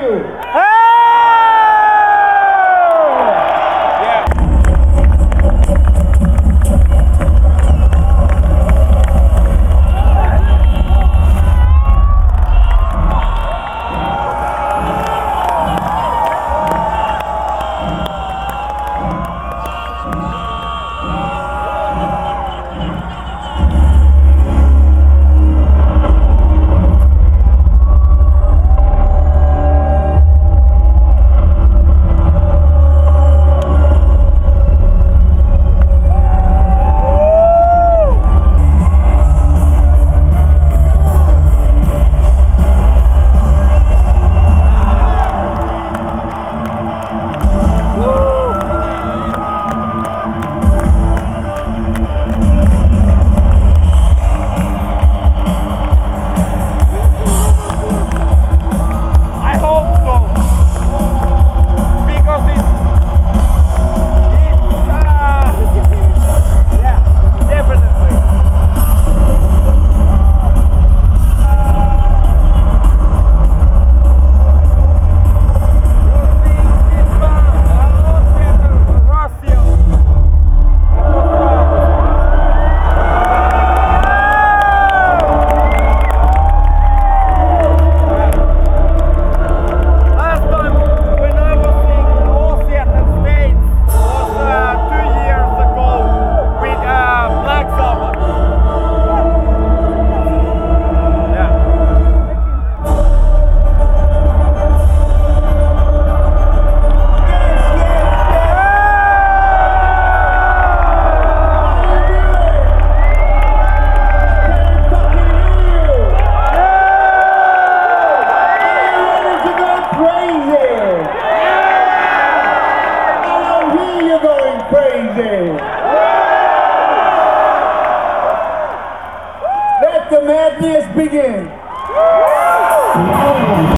you. The madness begin.